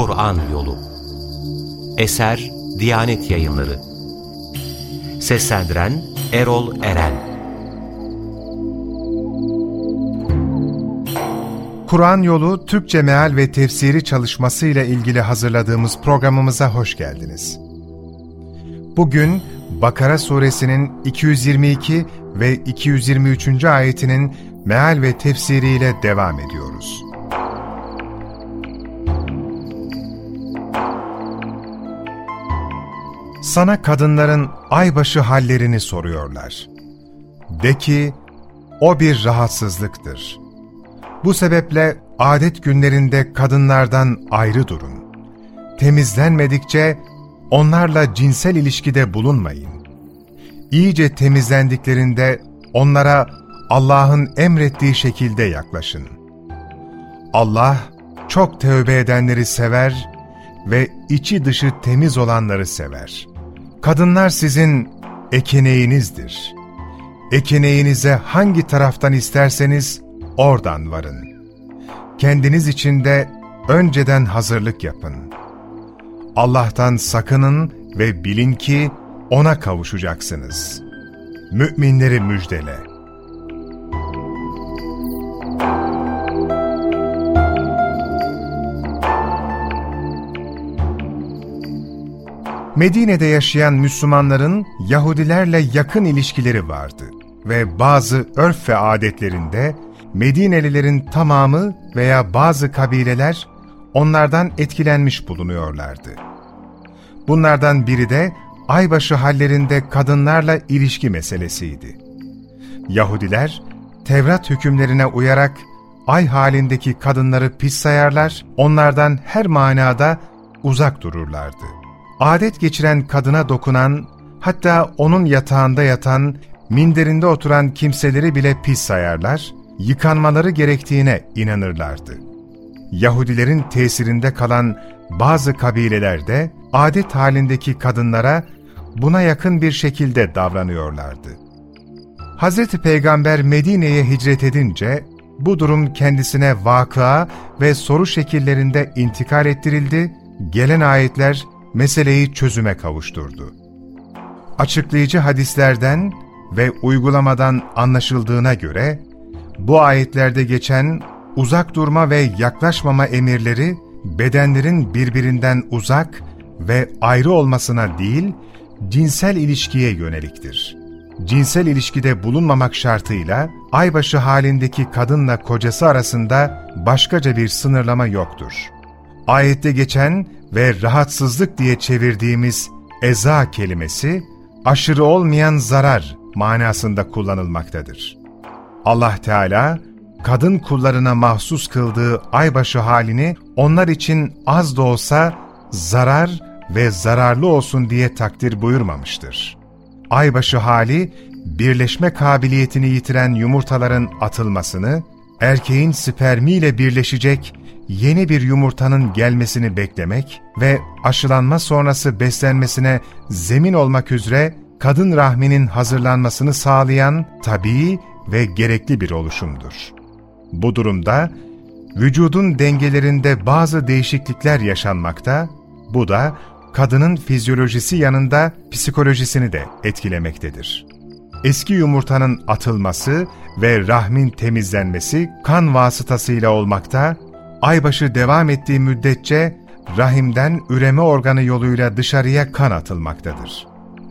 Kur'an Yolu Eser Diyanet Yayınları Seslendiren Erol Eren Kur'an Yolu Türkçe Meal ve Tefsiri çalışması ile ilgili hazırladığımız programımıza hoş geldiniz. Bugün Bakara suresinin 222 ve 223. ayetinin meal ve tefsiriyle devam ediyoruz. Sana kadınların aybaşı hallerini soruyorlar. De ki, o bir rahatsızlıktır. Bu sebeple adet günlerinde kadınlardan ayrı durun. Temizlenmedikçe onlarla cinsel ilişkide bulunmayın. İyice temizlendiklerinde onlara Allah'ın emrettiği şekilde yaklaşın. Allah çok tövbe edenleri sever ve içi dışı temiz olanları sever. Kadınlar sizin ekeneğinizdir. Ekeneğinize hangi taraftan isterseniz oradan varın. Kendiniz için de önceden hazırlık yapın. Allah'tan sakının ve bilin ki O'na kavuşacaksınız. Müminleri müjdele. Medine'de yaşayan Müslümanların Yahudilerle yakın ilişkileri vardı ve bazı örf ve adetlerinde Medinelilerin tamamı veya bazı kabileler onlardan etkilenmiş bulunuyorlardı. Bunlardan biri de aybaşı hallerinde kadınlarla ilişki meselesiydi. Yahudiler, Tevrat hükümlerine uyarak ay halindeki kadınları pis sayarlar, onlardan her manada uzak dururlardı. Adet geçiren kadına dokunan, hatta onun yatağında yatan, minderinde oturan kimseleri bile pis sayarlar, yıkanmaları gerektiğine inanırlardı. Yahudilerin tesirinde kalan bazı kabilelerde adet halindeki kadınlara buna yakın bir şekilde davranıyorlardı. Hz. Peygamber Medine'ye hicret edince, bu durum kendisine vakıa ve soru şekillerinde intikal ettirildi, gelen ayetler meseleyi çözüme kavuşturdu. Açıklayıcı hadislerden ve uygulamadan anlaşıldığına göre, bu ayetlerde geçen uzak durma ve yaklaşmama emirleri, bedenlerin birbirinden uzak ve ayrı olmasına değil, cinsel ilişkiye yöneliktir. Cinsel ilişkide bulunmamak şartıyla aybaşı halindeki kadınla kocası arasında başkaca bir sınırlama yoktur. Ayette geçen ve rahatsızlık diye çevirdiğimiz eza kelimesi, aşırı olmayan zarar manasında kullanılmaktadır. Allah Teala, kadın kullarına mahsus kıldığı aybaşı halini onlar için az da olsa zarar ve zararlı olsun diye takdir buyurmamıştır. Aybaşı hali, birleşme kabiliyetini yitiren yumurtaların atılmasını, erkeğin spermiyle birleşecek yeni bir yumurtanın gelmesini beklemek ve aşılanma sonrası beslenmesine zemin olmak üzere kadın rahminin hazırlanmasını sağlayan tabii ve gerekli bir oluşumdur. Bu durumda vücudun dengelerinde bazı değişiklikler yaşanmakta, bu da kadının fizyolojisi yanında psikolojisini de etkilemektedir. Eski yumurtanın atılması ve rahmin temizlenmesi kan vasıtasıyla olmakta, aybaşı devam ettiği müddetçe rahimden üreme organı yoluyla dışarıya kan atılmaktadır.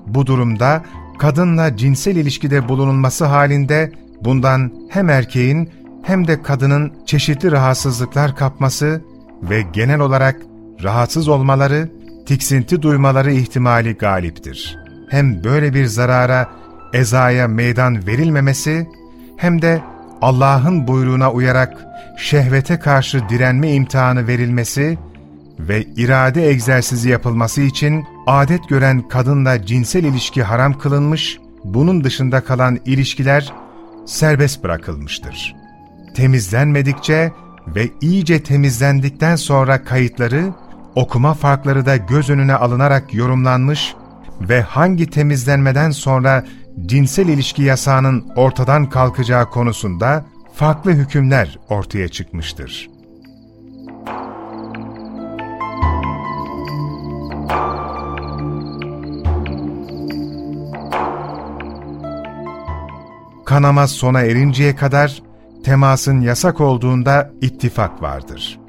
Bu durumda kadınla cinsel ilişkide bulunulması halinde bundan hem erkeğin hem de kadının çeşitli rahatsızlıklar kapması ve genel olarak rahatsız olmaları tiksinti duymaları ihtimali galiptir. Hem böyle bir zarara, ezaya meydan verilmemesi, hem de Allah'ın buyruğuna uyarak şehvete karşı direnme imtihanı verilmesi ve irade egzersizi yapılması için adet gören kadınla cinsel ilişki haram kılınmış, bunun dışında kalan ilişkiler serbest bırakılmıştır. Temizlenmedikçe ve iyice temizlendikten sonra kayıtları okuma farkları da göz önüne alınarak yorumlanmış ve hangi temizlenmeden sonra cinsel ilişki yasağının ortadan kalkacağı konusunda farklı hükümler ortaya çıkmıştır. Kanama sona erinceye kadar temasın yasak olduğunda ittifak vardır.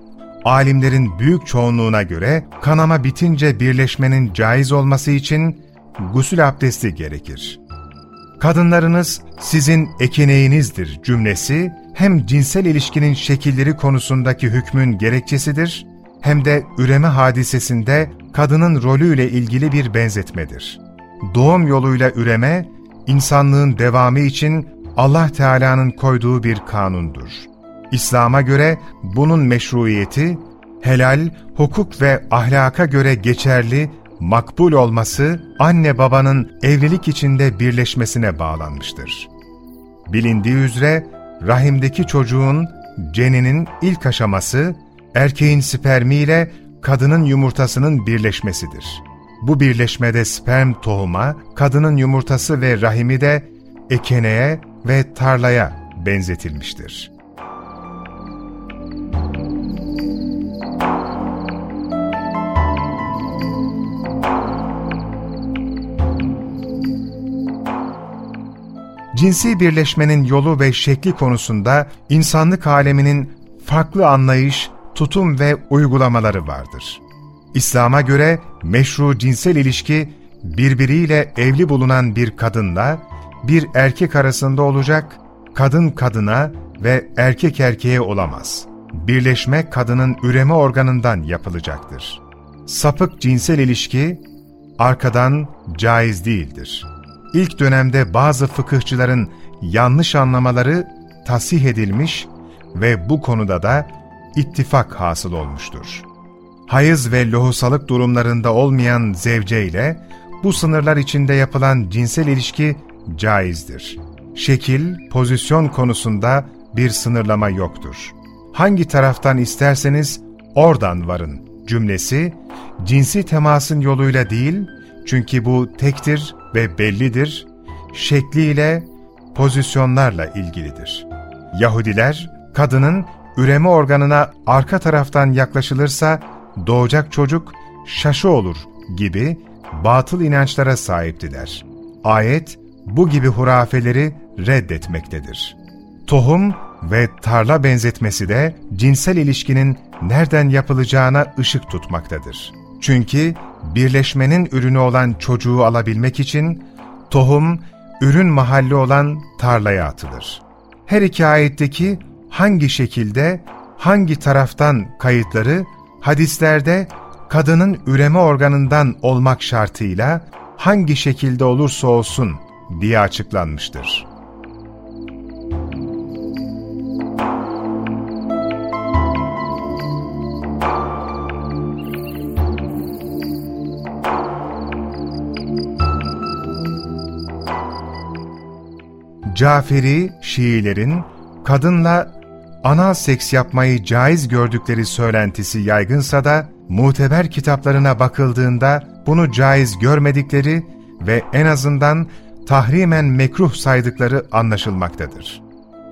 Alimlerin büyük çoğunluğuna göre kanama bitince birleşmenin caiz olması için gusül abdesti gerekir. Kadınlarınız sizin ekeneğinizdir cümlesi hem cinsel ilişkinin şekilleri konusundaki hükmün gerekçesidir hem de üreme hadisesinde kadının rolüyle ilgili bir benzetmedir. Doğum yoluyla üreme, insanlığın devamı için Allah Teala'nın koyduğu bir kanundur. İslam'a göre bunun meşruiyeti, helal, hukuk ve ahlaka göre geçerli, makbul olması, anne babanın evlilik içinde birleşmesine bağlanmıştır. Bilindiği üzere, rahimdeki çocuğun, ceninin ilk aşaması, erkeğin spermiyle kadının yumurtasının birleşmesidir. Bu birleşmede sperm tohuma, kadının yumurtası ve rahimi de ekeneye ve tarlaya benzetilmiştir. Cinsi birleşmenin yolu ve şekli konusunda insanlık aleminin farklı anlayış, tutum ve uygulamaları vardır. İslam'a göre meşru cinsel ilişki birbiriyle evli bulunan bir kadınla bir erkek arasında olacak, kadın kadına ve erkek erkeğe olamaz. Birleşme kadının üreme organından yapılacaktır. Sapık cinsel ilişki arkadan caiz değildir. İlk dönemde bazı fıkıhçıların yanlış anlamaları tasih edilmiş ve bu konuda da ittifak hasıl olmuştur. Hayız ve lohusalık durumlarında olmayan zevce ile bu sınırlar içinde yapılan cinsel ilişki caizdir. Şekil, pozisyon konusunda bir sınırlama yoktur. Hangi taraftan isterseniz oradan varın cümlesi, cinsi temasın yoluyla değil, çünkü bu tektir ve bellidir, şekliyle, pozisyonlarla ilgilidir. Yahudiler, kadının üreme organına arka taraftan yaklaşılırsa doğacak çocuk şaşı olur gibi batıl inançlara sahiptiler. Ayet, bu gibi hurafeleri reddetmektedir. Tohum ve tarla benzetmesi de cinsel ilişkinin nereden yapılacağına ışık tutmaktadır. Çünkü birleşmenin ürünü olan çocuğu alabilmek için tohum, ürün mahalli olan tarlaya atılır. Her iki ayetteki hangi şekilde, hangi taraftan kayıtları hadislerde kadının üreme organından olmak şartıyla hangi şekilde olursa olsun diye açıklanmıştır. Caferi, Şiilerin kadınla anal seks yapmayı caiz gördükleri söylentisi yaygınsa da muteber kitaplarına bakıldığında bunu caiz görmedikleri ve en azından tahrimen mekruh saydıkları anlaşılmaktadır.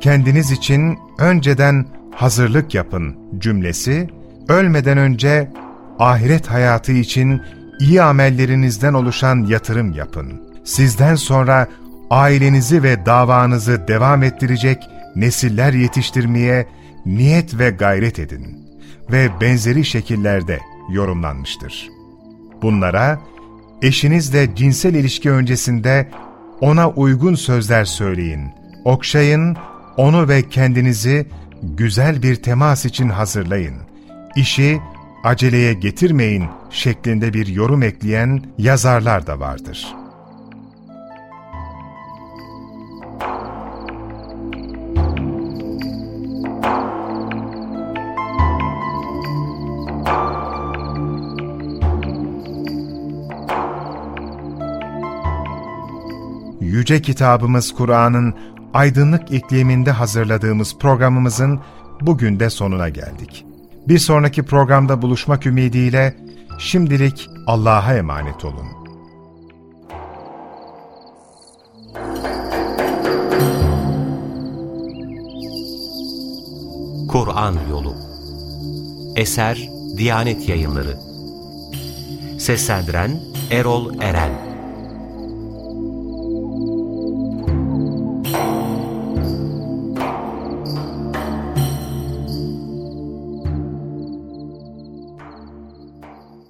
Kendiniz için önceden hazırlık yapın cümlesi, ölmeden önce ahiret hayatı için iyi amellerinizden oluşan yatırım yapın. Sizden sonra ailenizi ve davanızı devam ettirecek nesiller yetiştirmeye niyet ve gayret edin ve benzeri şekillerde yorumlanmıştır. Bunlara eşinizle cinsel ilişki öncesinde ona uygun sözler söyleyin, okşayın, onu ve kendinizi güzel bir temas için hazırlayın. İşi aceleye getirmeyin şeklinde bir yorum ekleyen yazarlar da vardır.'' Yüce kitabımız Kur'an'ın aydınlık ikliminde hazırladığımız programımızın bugün de sonuna geldik. Bir sonraki programda buluşmak ümidiyle şimdilik Allah'a emanet olun. Kur'an Yolu Eser Diyanet Yayınları Seslendiren Erol Eren